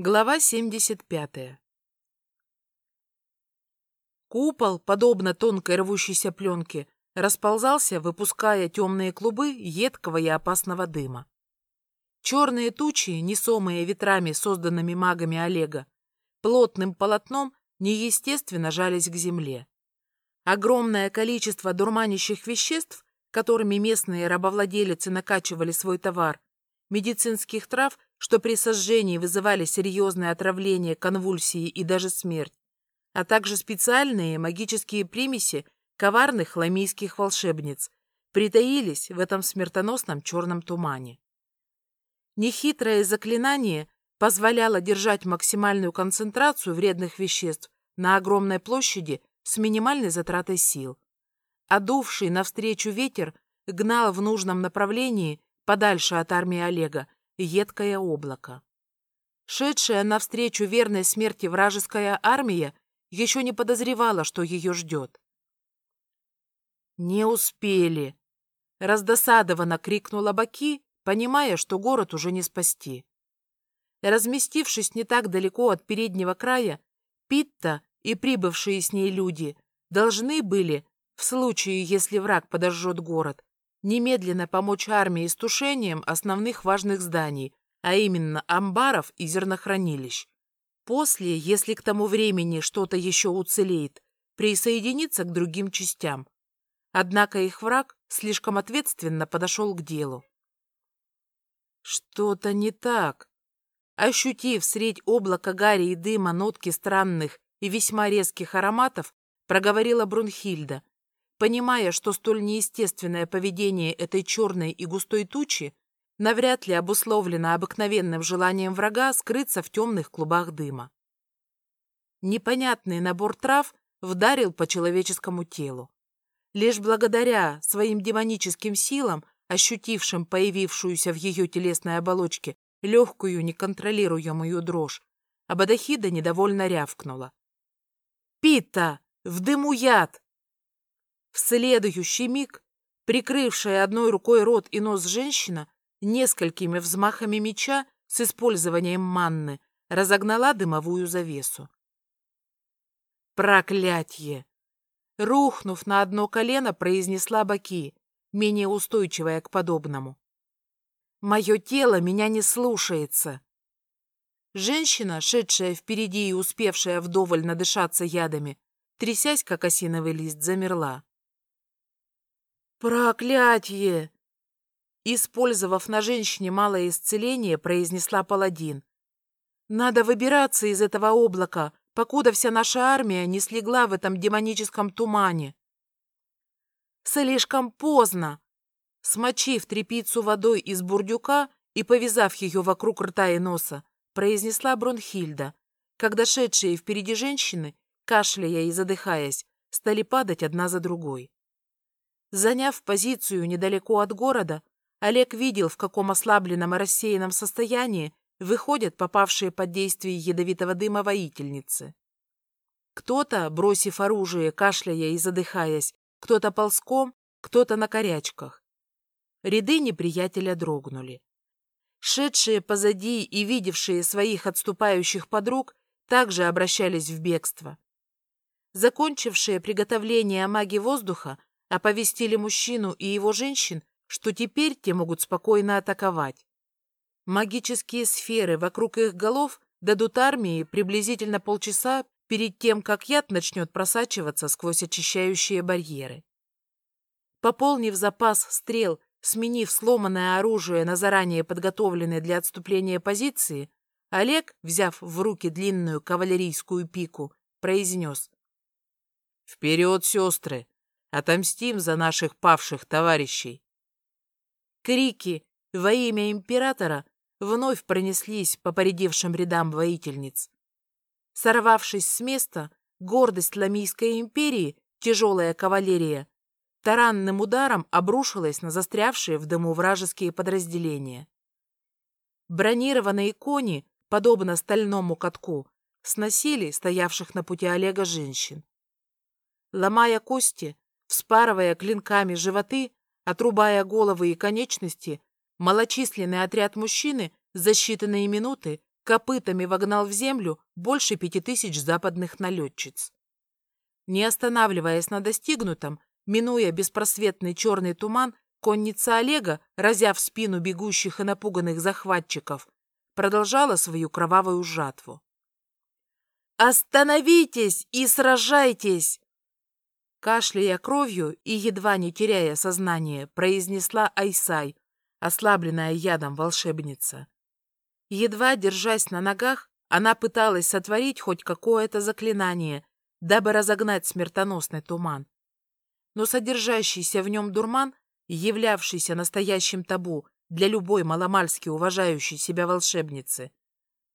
Глава 75. Купол, подобно тонкой рвущейся пленке, расползался, выпуская темные клубы едкого и опасного дыма. Черные тучи, несомые ветрами, созданными магами Олега, плотным полотном неестественно жались к земле. Огромное количество дурманящих веществ, которыми местные рабовладелицы накачивали свой товар, медицинских трав, что при сожжении вызывали серьезное отравление, конвульсии и даже смерть, а также специальные магические примеси коварных ламийских волшебниц, притаились в этом смертоносном черном тумане. Нехитрое заклинание позволяло держать максимальную концентрацию вредных веществ на огромной площади с минимальной затратой сил. Одувший навстречу ветер гнал в нужном направлении подальше от армии Олега, едкое облако. Шедшая навстречу верной смерти вражеская армия еще не подозревала, что ее ждет. «Не успели!» — раздосадованно крикнула Баки, понимая, что город уже не спасти. Разместившись не так далеко от переднего края, Питта и прибывшие с ней люди должны были, в случае, если враг подожжет город, немедленно помочь армии с тушением основных важных зданий, а именно амбаров и зернохранилищ. После, если к тому времени что-то еще уцелеет, присоединиться к другим частям. Однако их враг слишком ответственно подошел к делу. Что-то не так. Ощутив средь облака гари и дыма нотки странных и весьма резких ароматов, проговорила Брунхильда, понимая, что столь неестественное поведение этой черной и густой тучи навряд ли обусловлено обыкновенным желанием врага скрыться в темных клубах дыма. Непонятный набор трав вдарил по человеческому телу. Лишь благодаря своим демоническим силам, ощутившим появившуюся в ее телесной оболочке легкую неконтролируемую дрожь, Абадахида недовольно рявкнула. «Пита! В дыму яд! В следующий миг, прикрывшая одной рукой рот и нос женщина, несколькими взмахами меча с использованием манны разогнала дымовую завесу. «Проклятье!» Рухнув на одно колено, произнесла Баки, менее устойчивая к подобному. «Мое тело меня не слушается!» Женщина, шедшая впереди и успевшая вдоволь надышаться ядами, трясясь, как осиновый лист, замерла. «Проклятье!» Использовав на женщине малое исцеление, произнесла паладин. «Надо выбираться из этого облака, покуда вся наша армия не слегла в этом демоническом тумане». «Слишком поздно!» Смочив трепицу водой из бурдюка и повязав ее вокруг рта и носа, произнесла Бронхильда, когда шедшие впереди женщины, кашляя и задыхаясь, стали падать одна за другой. Заняв позицию недалеко от города, Олег видел, в каком ослабленном и рассеянном состоянии выходят попавшие под действие ядовитого дыма воительницы. Кто-то, бросив оружие, кашляя и задыхаясь, кто-то ползком, кто-то на корячках. Ряды неприятеля дрогнули. Шедшие позади и видевшие своих отступающих подруг также обращались в бегство. Закончившие приготовление маги воздуха оповестили мужчину и его женщин, что теперь те могут спокойно атаковать. Магические сферы вокруг их голов дадут армии приблизительно полчаса перед тем, как яд начнет просачиваться сквозь очищающие барьеры. Пополнив запас стрел, сменив сломанное оружие на заранее подготовленные для отступления позиции, Олег, взяв в руки длинную кавалерийскую пику, произнес. «Вперед, сестры! Отомстим за наших павших товарищей. Крики во имя императора вновь пронеслись по поредевшим рядам воительниц. Сорвавшись с места, гордость Ламийской империи, тяжелая кавалерия, таранным ударом обрушилась на застрявшие в дыму вражеские подразделения. Бронированные кони, подобно стальному катку, сносили стоявших на пути Олега женщин. Ломая кости, Вспарывая клинками животы, отрубая головы и конечности, малочисленный отряд мужчины за считанные минуты копытами вогнал в землю больше пяти тысяч западных налетчиц. Не останавливаясь на достигнутом, минуя беспросветный черный туман, конница Олега, разяв спину бегущих и напуганных захватчиков, продолжала свою кровавую жатву. «Остановитесь и сражайтесь!» Кашляя кровью и едва не теряя сознание, произнесла Айсай, ослабленная ядом волшебница. Едва держась на ногах, она пыталась сотворить хоть какое-то заклинание, дабы разогнать смертоносный туман. Но содержащийся в нем дурман, являвшийся настоящим табу для любой маломальски уважающей себя волшебницы,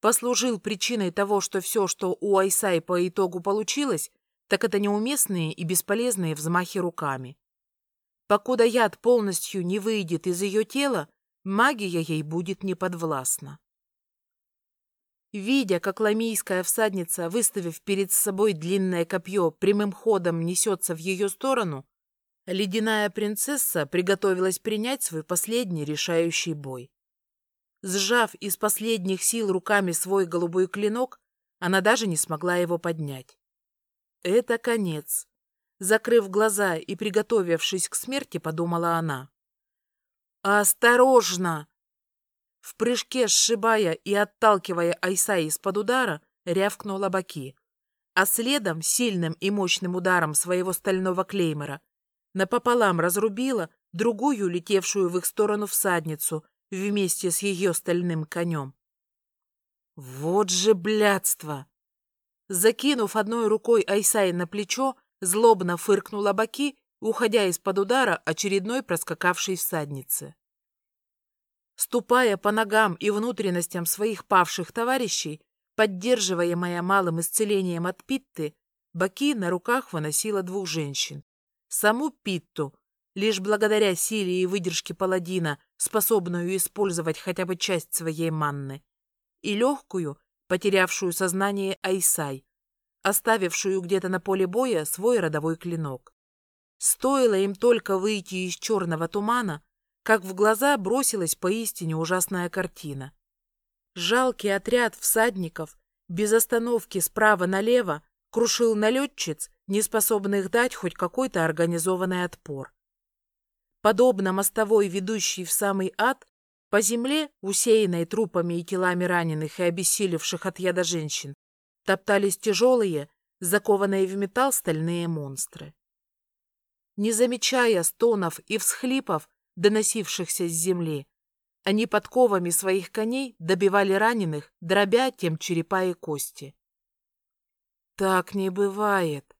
послужил причиной того, что все, что у Айсай по итогу получилось, так это неуместные и бесполезные взмахи руками. Покуда яд полностью не выйдет из ее тела, магия ей будет неподвластна. Видя, как ламийская всадница, выставив перед собой длинное копье, прямым ходом несется в ее сторону, ледяная принцесса приготовилась принять свой последний решающий бой. Сжав из последних сил руками свой голубой клинок, она даже не смогла его поднять. Это конец. Закрыв глаза и приготовившись к смерти, подумала она. «Осторожно!» В прыжке, сшибая и отталкивая Айса из-под удара, рявкнула Баки. А следом, сильным и мощным ударом своего стального клеймора, напополам разрубила другую, летевшую в их сторону всадницу, вместе с ее стальным конем. Вот же блядство! Закинув одной рукой Айсай на плечо, злобно фыркнула Баки, уходя из-под удара очередной проскакавшей всадницы. Ступая по ногам и внутренностям своих павших товарищей, поддерживаемая малым исцелением от Питты, Баки на руках выносила двух женщин. Саму Питту, лишь благодаря силе и выдержке паладина, способную использовать хотя бы часть своей манны, и легкую, потерявшую сознание Айсай, оставившую где-то на поле боя свой родовой клинок. Стоило им только выйти из черного тумана, как в глаза бросилась поистине ужасная картина. Жалкий отряд всадников без остановки справа налево крушил налетчиц, не способных дать хоть какой-то организованный отпор. Подобно мостовой, ведущей в самый ад, по земле, усеянной трупами и телами раненых и обессилевших от яда женщин, топтались тяжелые, закованные в металл стальные монстры. Не замечая стонов и всхлипов, доносившихся с земли. Они подковами своих коней добивали раненых, дробя тем черепа и кости. «Так не бывает!»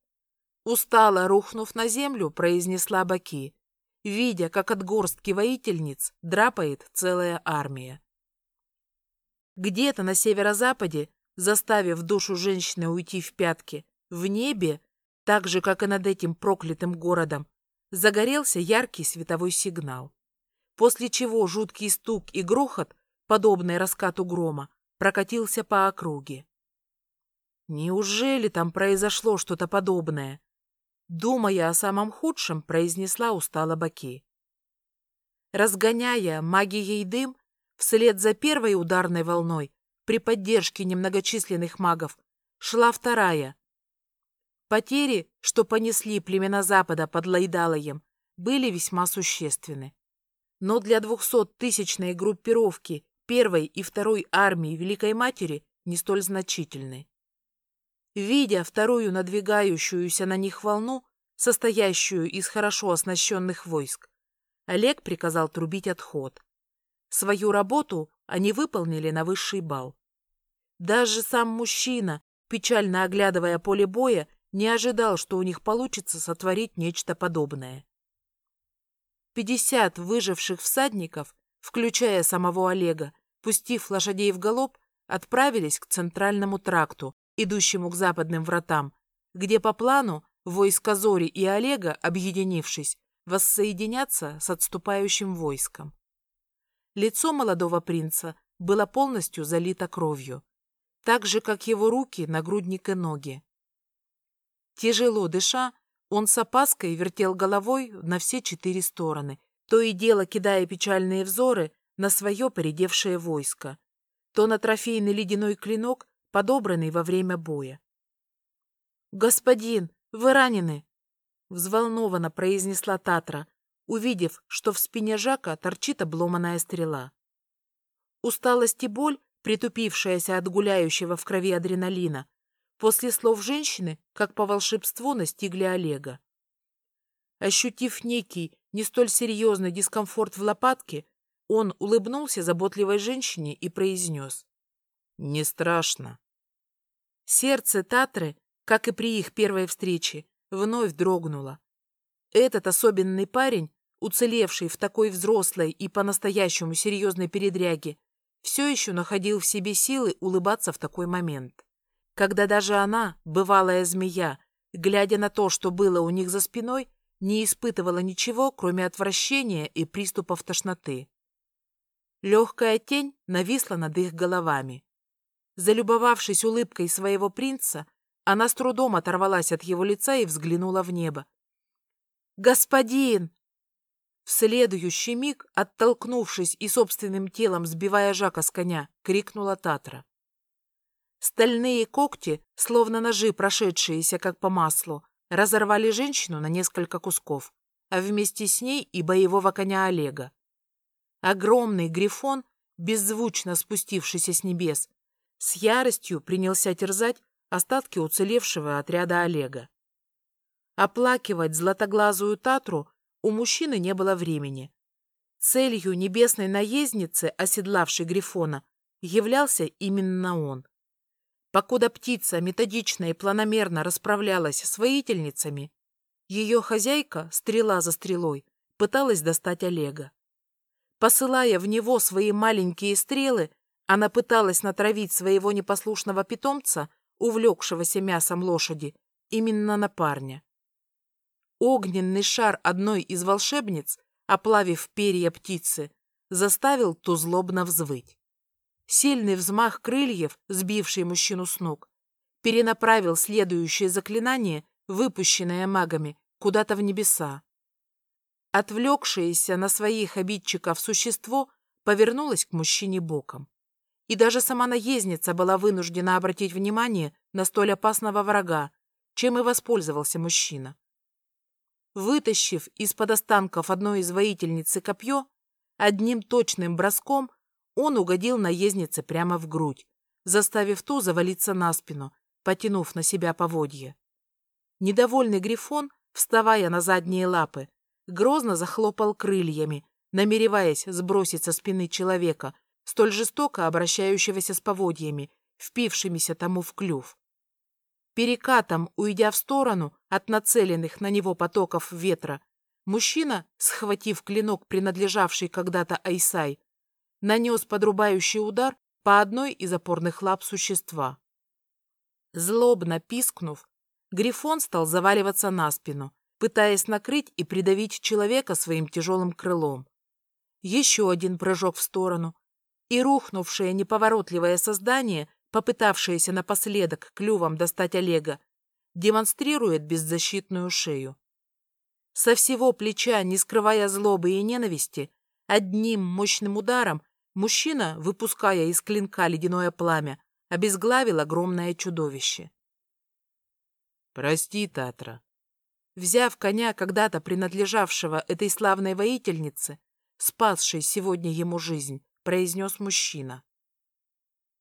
Устало рухнув на землю, произнесла Баки, видя, как от горстки воительниц драпает целая армия. Где-то на северо-западе, заставив душу женщины уйти в пятки, в небе, так же, как и над этим проклятым городом, загорелся яркий световой сигнал. После чего жуткий стук и грохот, подобный раскату грома, прокатился по округе. Неужели там произошло что-то подобное? Думая о самом худшем, произнесла устало Баки. Разгоняя магией дым, вслед за первой ударной волной, при поддержке немногочисленных магов, шла вторая, Потери, что понесли племена Запада под Лайдалаем, были весьма существенны. Но для двухсоттысячной группировки первой и второй армии Великой Матери не столь значительны. Видя вторую надвигающуюся на них волну, состоящую из хорошо оснащенных войск, Олег приказал трубить отход. Свою работу они выполнили на высший бал. Даже сам мужчина, печально оглядывая поле боя, не ожидал, что у них получится сотворить нечто подобное. Пятьдесят выживших всадников, включая самого Олега, пустив лошадей в галоп, отправились к центральному тракту, идущему к западным вратам, где по плану войска Зори и Олега, объединившись, воссоединятся с отступающим войском. Лицо молодого принца было полностью залито кровью, так же, как его руки, нагрудник и ноги. Тяжело дыша, он с опаской вертел головой на все четыре стороны, то и дело кидая печальные взоры на свое поредевшее войско. то на трофейный ледяной клинок, подобранный во время боя. «Господин, вы ранены!» — взволнованно произнесла Татра, увидев, что в спине Жака торчит обломанная стрела. Усталость и боль, притупившаяся от гуляющего в крови адреналина, после слов женщины, как по волшебству, настигли Олега. Ощутив некий, не столь серьезный дискомфорт в лопатке, он улыбнулся заботливой женщине и произнес. «Не страшно». Сердце Татры как и при их первой встрече, вновь дрогнула. Этот особенный парень, уцелевший в такой взрослой и по-настоящему серьезной передряге, все еще находил в себе силы улыбаться в такой момент. Когда даже она, бывалая змея, глядя на то, что было у них за спиной, не испытывала ничего, кроме отвращения и приступов тошноты. Легкая тень нависла над их головами. Залюбовавшись улыбкой своего принца, она с трудом оторвалась от его лица и взглянула в небо. «Господин!» В следующий миг, оттолкнувшись и собственным телом сбивая Жака с коня, крикнула Татра. Стальные когти, словно ножи, прошедшиеся как по маслу, разорвали женщину на несколько кусков, а вместе с ней и боевого коня Олега. Огромный грифон, беззвучно спустившийся с небес, с яростью принялся терзать остатки уцелевшего отряда Олега. Оплакивать златоглазую Татру у мужчины не было времени. Целью небесной наездницы, оседлавшей Грифона, являлся именно он. Покуда птица методично и планомерно расправлялась с воительницами, ее хозяйка, стрела за стрелой, пыталась достать Олега. Посылая в него свои маленькие стрелы, она пыталась натравить своего непослушного питомца увлекшегося мясом лошади, именно на парня. Огненный шар одной из волшебниц, оплавив перья птицы, заставил ту злобно взвыть. Сильный взмах крыльев, сбивший мужчину с ног, перенаправил следующее заклинание, выпущенное магами, куда-то в небеса. Отвлекшееся на своих обидчиков существо повернулось к мужчине боком и даже сама наездница была вынуждена обратить внимание на столь опасного врага, чем и воспользовался мужчина. Вытащив из-под останков одной из воительницы копье, одним точным броском он угодил наезднице прямо в грудь, заставив ту завалиться на спину, потянув на себя поводье. Недовольный Грифон, вставая на задние лапы, грозно захлопал крыльями, намереваясь сбросить со спины человека, столь жестоко обращающегося с поводьями, впившимися тому в клюв. Перекатом, уйдя в сторону от нацеленных на него потоков ветра, мужчина, схватив клинок, принадлежавший когда-то Айсай, нанес подрубающий удар по одной из опорных лап существа. Злобно пискнув, Грифон стал заваливаться на спину, пытаясь накрыть и придавить человека своим тяжелым крылом. Еще один прыжок в сторону, и рухнувшее неповоротливое создание, попытавшееся напоследок клювом достать Олега, демонстрирует беззащитную шею. Со всего плеча, не скрывая злобы и ненависти, одним мощным ударом мужчина, выпуская из клинка ледяное пламя, обезглавил огромное чудовище. «Прости, Татра». Взяв коня, когда-то принадлежавшего этой славной воительнице, спасшей сегодня ему жизнь, произнес мужчина.